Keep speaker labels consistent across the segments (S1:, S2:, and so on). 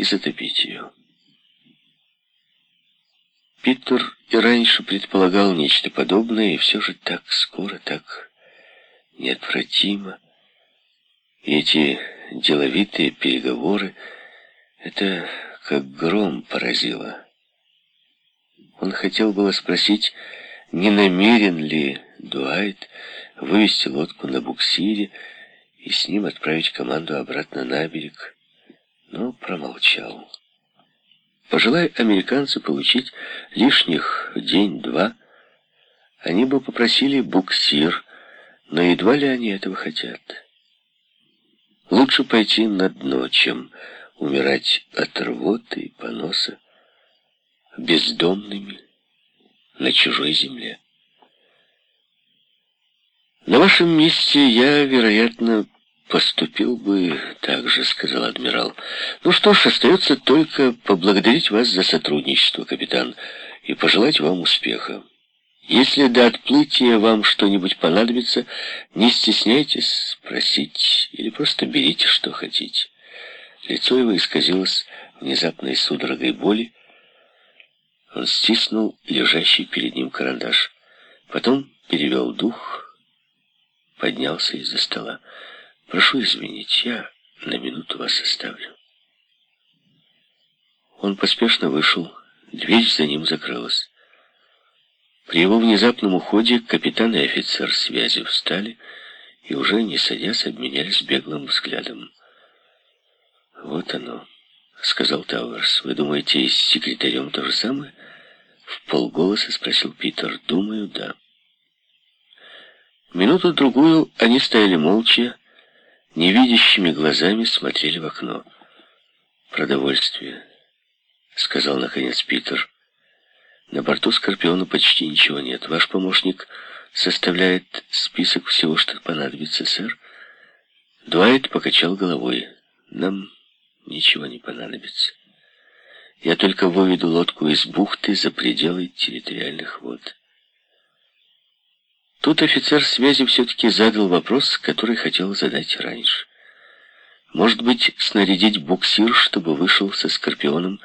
S1: и затопить ее. Питер и раньше предполагал нечто подобное, и все же так скоро, так неотвратимо. И эти деловитые переговоры, это как гром поразило. Он хотел было спросить, не намерен ли Дуайт вывести лодку на буксире и с ним отправить команду обратно на берег, но промолчал. Пожелая американцы получить лишних день-два, они бы попросили буксир, но едва ли они этого хотят. Лучше пойти на дно, чем умирать от рвоты и поноса бездомными на чужой земле. На вашем месте я, вероятно, поступил бы так же, сказал адмирал. Ну что ж, остается только поблагодарить вас за сотрудничество, капитан, и пожелать вам успеха. Если до отплытия вам что-нибудь понадобится, не стесняйтесь спросить или просто берите, что хотите. Лицо его исказилось внезапной судорогой боли. Он стиснул лежащий перед ним карандаш. Потом перевел дух, поднялся из-за стола. «Прошу извинить, я на минуту вас оставлю». Он поспешно вышел, дверь за ним закрылась. При его внезапном уходе капитан и офицер связи встали и уже не садясь обменялись беглым взглядом. «Вот оно», — сказал Тауэрс. «Вы думаете, с секретарем то же самое?» В полголоса спросил Питер. «Думаю, да». Минуту-другую они стояли молча, невидящими глазами смотрели в окно. «Продовольствие», — сказал наконец Питер. «На борту Скорпиона почти ничего нет. Ваш помощник составляет список всего, что понадобится, сэр». Дуайт покачал головой. «Нам ничего не понадобится. Я только выведу лодку из бухты за пределы территориальных вод». Тут офицер связи все-таки задал вопрос, который хотел задать раньше. Может быть, снарядить буксир, чтобы вышел со Скорпионом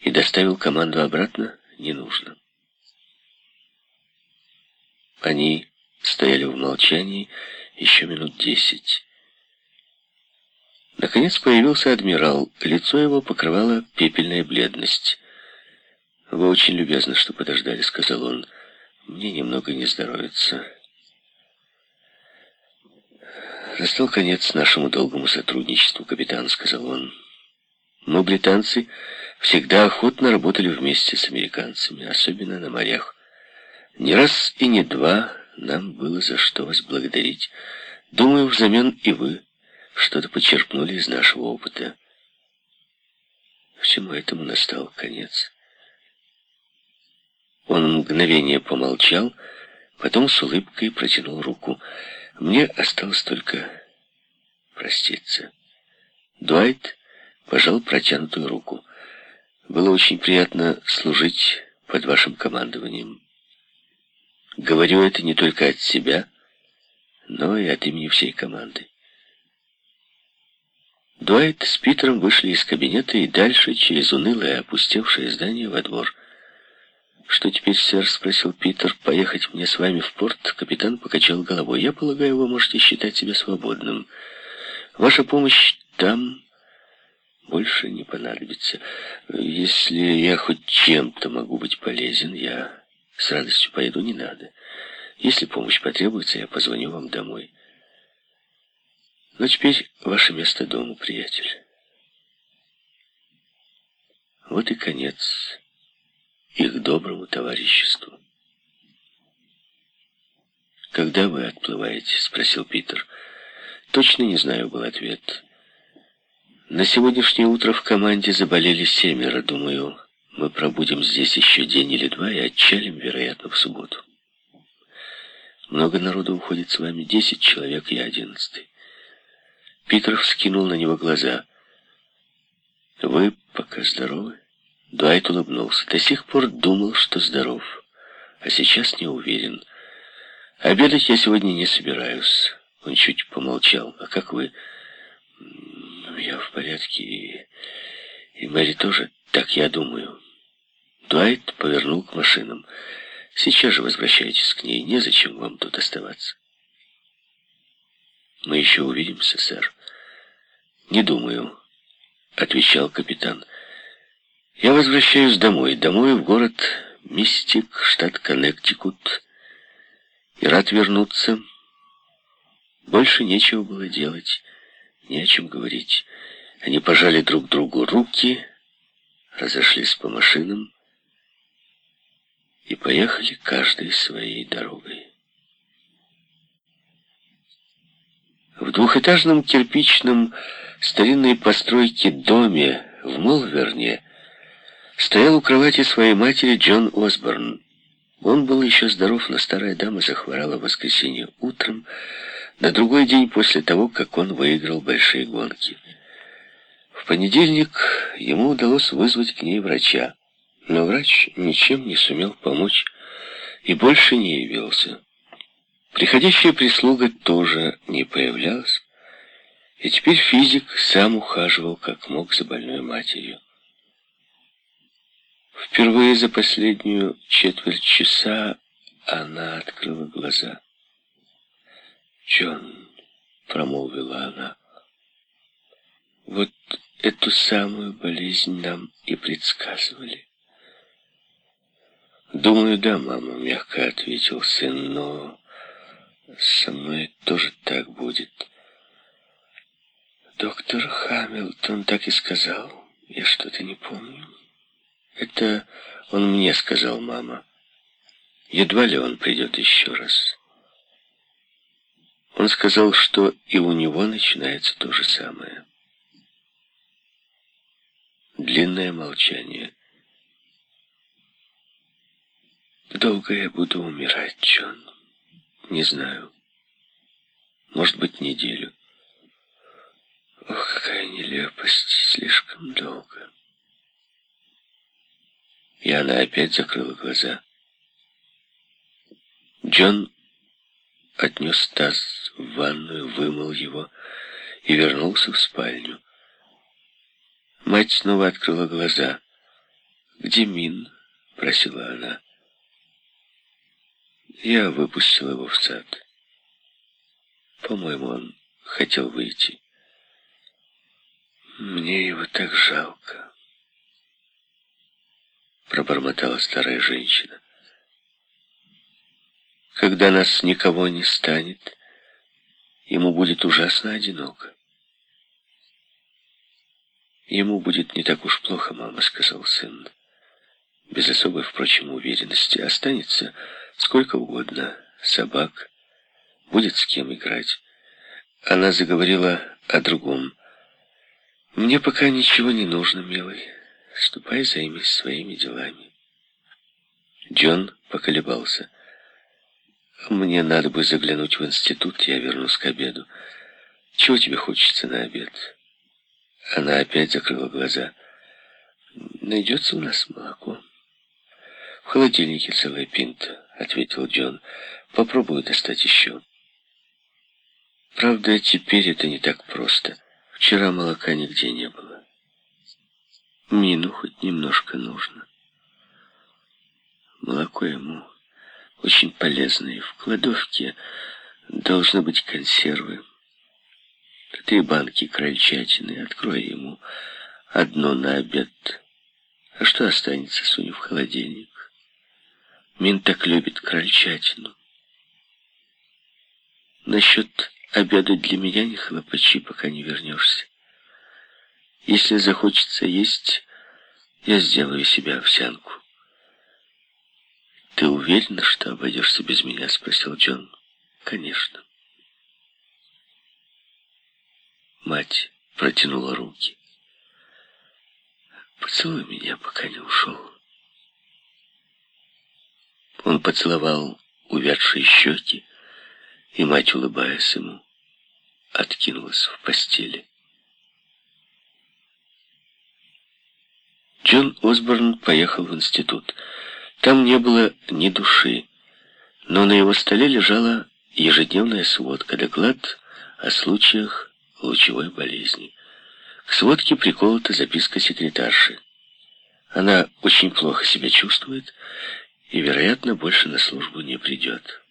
S1: и доставил команду обратно, не нужно. Они стояли в молчании еще минут десять. Наконец появился адмирал. Лицо его покрывала пепельная бледность. «Вы очень любезны, что подождали», — сказал он. «Мне немного не здоровится». «Настал конец нашему долгому сотрудничеству, капитан», — сказал он. «Мы, британцы, всегда охотно работали вместе с американцами, особенно на морях. Не раз и не два нам было за что вас благодарить. Думаю, взамен и вы что-то почерпнули из нашего опыта». Всему этому настал конец. Он мгновение помолчал, потом с улыбкой протянул руку. Мне осталось только проститься. Дуайт пожал протянутую руку. Было очень приятно служить под вашим командованием. Говорю это не только от себя, но и от имени всей команды. Дуайт с Питером вышли из кабинета и дальше, через унылое опустевшее здание, во двор. «Что теперь, сэр?» — спросил Питер. «Поехать мне с вами в порт?» Капитан покачал головой. «Я полагаю, вы можете считать себя свободным. Ваша помощь там больше не понадобится. Если я хоть чем-то могу быть полезен, я с радостью поеду, не надо. Если помощь потребуется, я позвоню вам домой. Но теперь ваше место дома, приятель». Вот и конец их доброму товариществу. «Когда вы отплываете?» — спросил Питер. «Точно не знаю», — был ответ. «На сегодняшнее утро в команде заболели семеро. Думаю, мы пробудем здесь еще день или два и отчалим, вероятно, в субботу. Много народу уходит с вами. Десять человек, я одиннадцатый». Питер вскинул на него глаза. «Вы пока здоровы?» Дуайт улыбнулся. До сих пор думал, что здоров, а сейчас не уверен. Обедать я сегодня не собираюсь. Он чуть помолчал. А как вы? Я в порядке, и, и Мэри тоже, так я думаю. Дуайт повернул к машинам. Сейчас же возвращайтесь к ней, незачем вам тут оставаться. Мы еще увидимся, сэр. Не думаю, отвечал капитан. Я возвращаюсь домой, домой в город Мистик, штат Коннектикут. И рад вернуться. Больше нечего было делать, не о чем говорить. Они пожали друг другу руки, разошлись по машинам и поехали каждой своей дорогой. В двухэтажном кирпичном старинной постройке доме в Молверне стоял у кровати своей матери Джон Осборн. Он был еще здоров, но старая дама захворала в воскресенье утром, на другой день после того, как он выиграл большие гонки. В понедельник ему удалось вызвать к ней врача, но врач ничем не сумел помочь и больше не явился. Приходящая прислуга тоже не появлялась, и теперь физик сам ухаживал как мог за больной матерью. Впервые за последнюю четверть часа она открыла глаза. «Джон», — промолвила она, — «вот эту самую болезнь нам и предсказывали». «Думаю, да, мама», — мягко ответил сын, — «но со мной тоже так будет». «Доктор Хамилтон так и сказал. Я что-то не помню». «Это он мне сказал, мама. Едва ли он придет еще раз». Он сказал, что и у него начинается то же самое. Длинное молчание. Долго я буду умирать, Джон? Не знаю. Может быть, неделю. Ох, какая нелепость, слишком долго. И она опять закрыла глаза. Джон отнес таз в ванную, вымыл его и вернулся в спальню. Мать снова открыла глаза. «Где Мин?» — просила она. Я выпустил его в сад. По-моему, он хотел выйти. Мне его так жалко. Пробормотала старая женщина. Когда нас никого не станет, ему будет ужасно одиноко. Ему будет не так уж плохо, мама, сказал сын. Без особой, впрочем, уверенности. Останется сколько угодно собак, будет с кем играть. Она заговорила о другом. «Мне пока ничего не нужно, милый. Ступай, займись своими делами». Джон поколебался. Мне надо бы заглянуть в институт, я вернусь к обеду. Чего тебе хочется на обед? Она опять закрыла глаза. Найдется у нас молоко? В холодильнике целая пинта, ответил Джон. Попробую достать еще. Правда, теперь это не так просто. Вчера молока нигде не было. Мину хоть немножко нужно. Молоко ему очень полезные. В кладовке должны быть консервы. Три банки крольчатины. Открой ему одно на обед. А что останется, сунь в холодильник. Мин так любит крольчатину. Насчет обеда для меня не хлопачи, пока не вернешься. Если захочется есть, я сделаю себе овсянку. «Ты уверена, что обойдешься без меня?» — спросил Джон. «Конечно». Мать протянула руки. «Поцелуй меня, пока не ушел». Он поцеловал увядшие щеки, и мать, улыбаясь ему, откинулась в постели. Джон Осборн поехал в институт. Там не было ни души, но на его столе лежала ежедневная сводка, доклад о случаях лучевой болезни. К сводке приколота записка секретарши. Она очень плохо себя чувствует и, вероятно, больше на службу не придет.